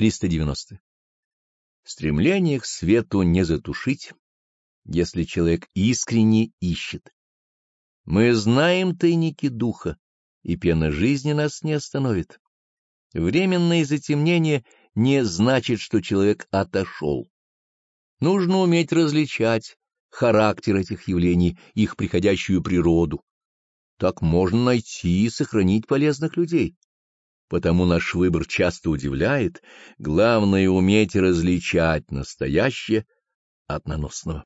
390. Стремление к свету не затушить, если человек искренне ищет. Мы знаем тайники духа, и пена жизни нас не остановит. Временное затемнение не значит, что человек отошел. Нужно уметь различать характер этих явлений, их приходящую природу. Так можно найти и сохранить полезных людей. Потому наш выбор часто удивляет, главное — уметь различать настоящее от наносного.